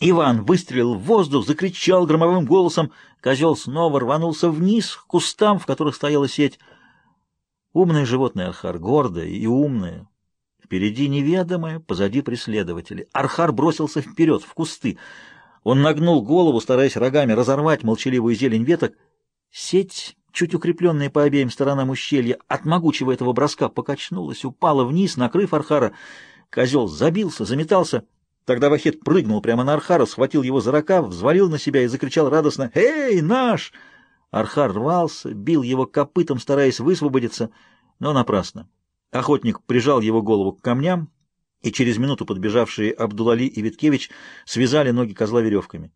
Иван выстрелил в воздух, закричал громовым голосом. Козел снова рванулся вниз, к кустам, в которых стояла сеть. Умное животное Архар, гордое и умное. Впереди неведомое, позади преследователи. Архар бросился вперед, в кусты. Он нагнул голову, стараясь рогами разорвать молчаливую зелень веток. Сеть, чуть укрепленная по обеим сторонам ущелья, от могучего этого броска покачнулась, упала вниз, накрыв Архара. Козел забился, заметался — Тогда вахет прыгнул прямо на Архара, схватил его за рукав, взвалил на себя и закричал радостно «Эй, наш!» Архар рвался, бил его копытом, стараясь высвободиться, но напрасно. Охотник прижал его голову к камням, и через минуту подбежавшие Абдулали и Виткевич связали ноги козла веревками.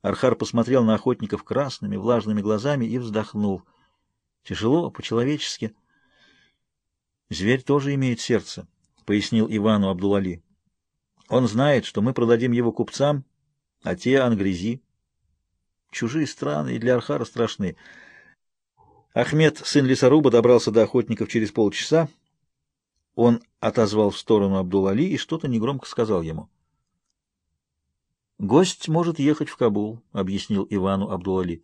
Архар посмотрел на охотников красными, влажными глазами и вздохнул. Тяжело, по-человечески. «Зверь тоже имеет сердце», — пояснил Ивану Абдулали. Он знает, что мы продадим его купцам, а те — ангрези. Чужие страны и для Архара страшны. Ахмед, сын лесоруба, добрался до охотников через полчаса. Он отозвал в сторону Абдул-Али и что-то негромко сказал ему. «Гость может ехать в Кабул», — объяснил Ивану Абдул-Али.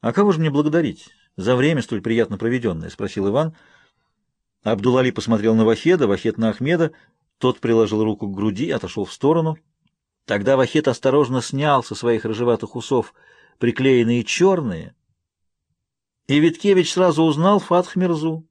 «А кого же мне благодарить за время столь приятно проведенное?» — спросил Иван. Абдул-Али посмотрел на Вахеда, Вахед на Ахмеда — тот приложил руку к груди и отошел в сторону. Тогда Вахет осторожно снял со своих рыжеватых усов приклеенные черные, и Виткевич сразу узнал Фатх Мирзу,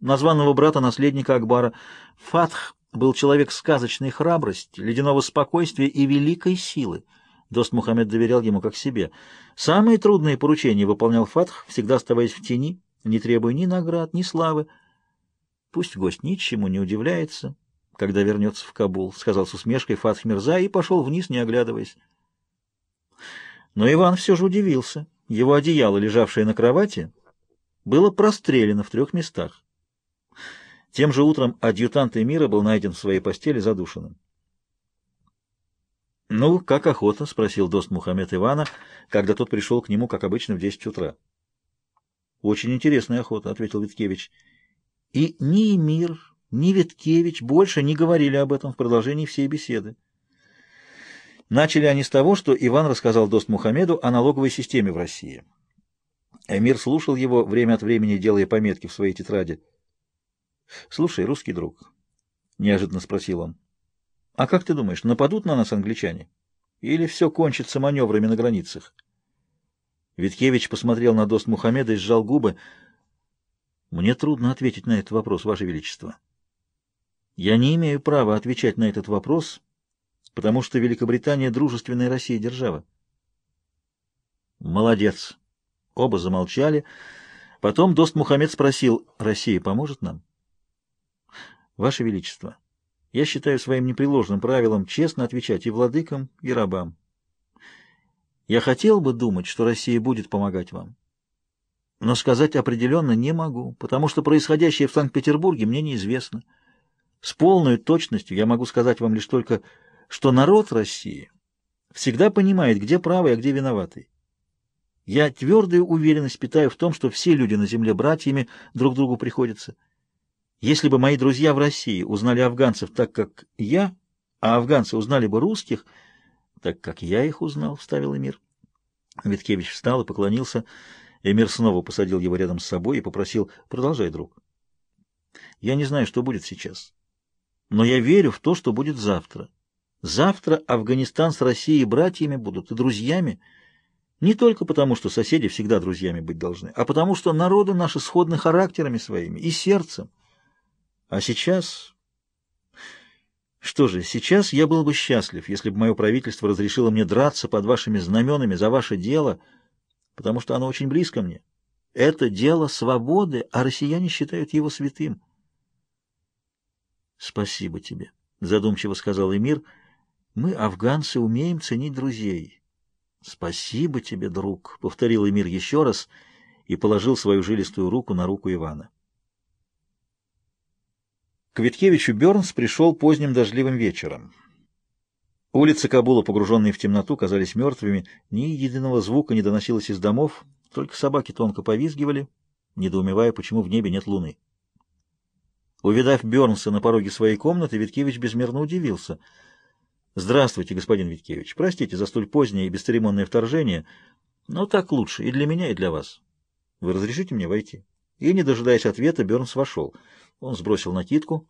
названного брата-наследника Акбара. Фатх был человек сказочной храбрости, ледяного спокойствия и великой силы. Дост Мухаммед доверял ему как себе. Самые трудные поручения выполнял Фатх, всегда оставаясь в тени, не требуя ни наград, ни славы. Пусть гость ничему не удивляется, когда вернется в Кабул, — сказал с усмешкой Фатх Мирза и пошел вниз, не оглядываясь. Но Иван все же удивился. Его одеяло, лежавшее на кровати, было прострелено в трех местах. Тем же утром адъютант Эмира был найден в своей постели задушенным. «Ну, как охота?» — спросил дост Мухаммед Ивана, когда тот пришел к нему, как обычно, в десять утра. «Очень интересная охота», — ответил Виткевич. «И не мир, ни Невиткевич больше не говорили об этом в продолжении всей беседы. Начали они с того, что Иван рассказал Дост Мухаммеду о налоговой системе в России. Эмир слушал его, время от времени делая пометки в своей тетради. «Слушай, русский друг», — неожиданно спросил он, — «а как ты думаешь, нападут на нас англичане? Или все кончится маневрами на границах?» Виткевич посмотрел на Дост Мухаммеда и сжал губы. «Мне трудно ответить на этот вопрос, Ваше Величество». Я не имею права отвечать на этот вопрос, потому что Великобритания — дружественная России держава. Молодец. Оба замолчали. Потом Дост Мухаммед спросил, Россия поможет нам? Ваше Величество, я считаю своим непреложным правилом честно отвечать и владыкам, и рабам. Я хотел бы думать, что Россия будет помогать вам. Но сказать определенно не могу, потому что происходящее в Санкт-Петербурге мне неизвестно. С полной точностью я могу сказать вам лишь только, что народ России всегда понимает, где правый, а где виноватый. Я твердую уверенность питаю в том, что все люди на земле братьями друг другу приходятся. Если бы мои друзья в России узнали афганцев так, как я, а афганцы узнали бы русских, так как я их узнал, — вставил Эмир. Виткевич встал и поклонился. Эмир снова посадил его рядом с собой и попросил, — продолжай, друг. Я не знаю, что будет сейчас. Но я верю в то, что будет завтра. Завтра Афганистан с Россией братьями будут и друзьями, не только потому, что соседи всегда друзьями быть должны, а потому, что народы наши сходны характерами своими и сердцем. А сейчас... Что же, сейчас я был бы счастлив, если бы мое правительство разрешило мне драться под вашими знаменами за ваше дело, потому что оно очень близко мне. Это дело свободы, а россияне считают его святым. Спасибо тебе, задумчиво сказал Эмир. Мы, афганцы, умеем ценить друзей. Спасибо тебе, друг, повторил Эмир еще раз и положил свою жилистую руку на руку Ивана. К Виткевичу Бернс пришел поздним дождливым вечером. Улицы Кабула, погруженные в темноту, казались мертвыми, ни единого звука не доносилось из домов, только собаки тонко повизгивали, недоумевая, почему в небе нет луны. Увидав Бернса на пороге своей комнаты, Виткевич безмерно удивился. «Здравствуйте, господин Виткевич. Простите за столь позднее и бесцеремонное вторжение, но так лучше и для меня, и для вас. Вы разрешите мне войти?» И, не дожидаясь ответа, Бернс вошел. Он сбросил накидку,